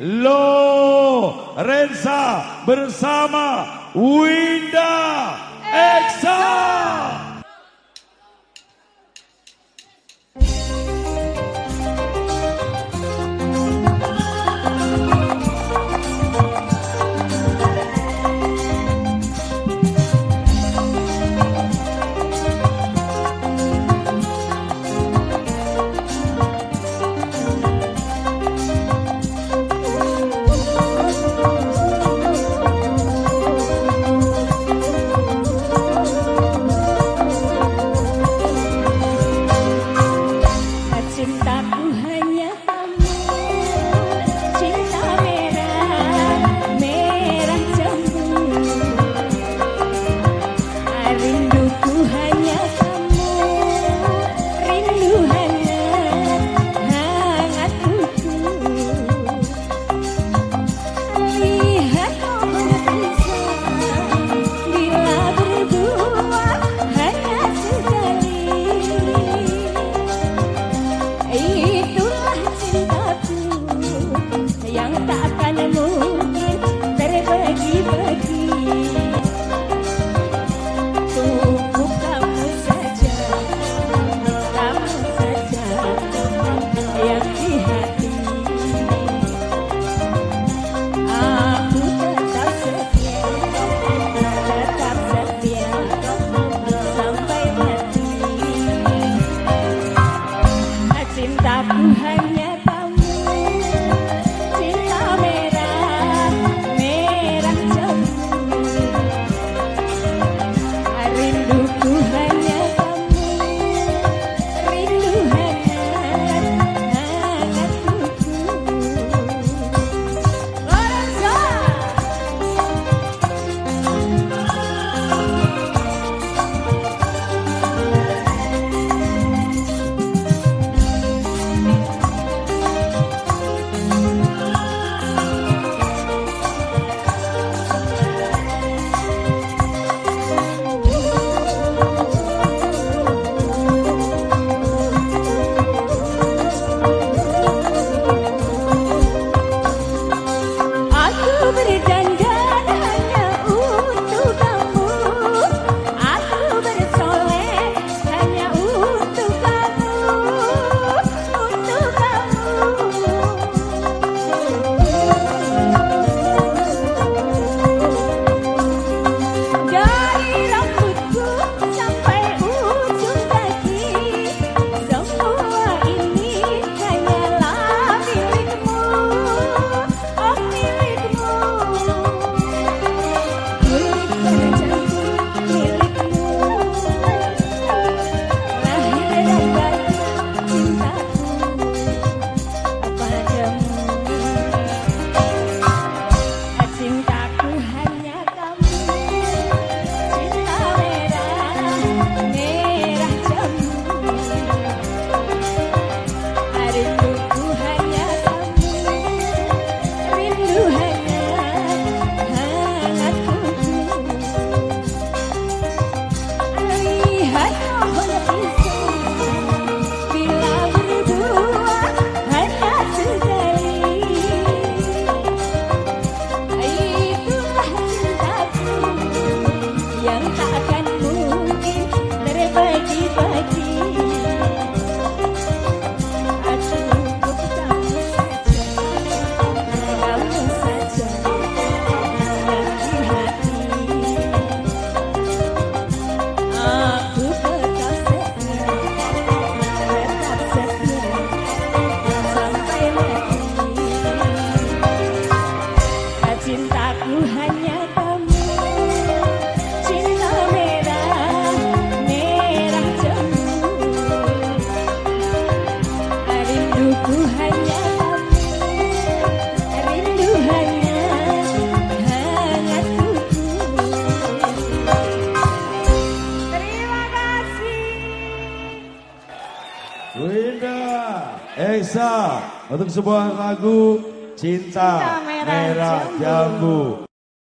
Lorenza bersama Winda Eksa. up. Winda Esa untuk sebuah lagu Cinta, Cinta Merah, Merah Jambu. Jambu.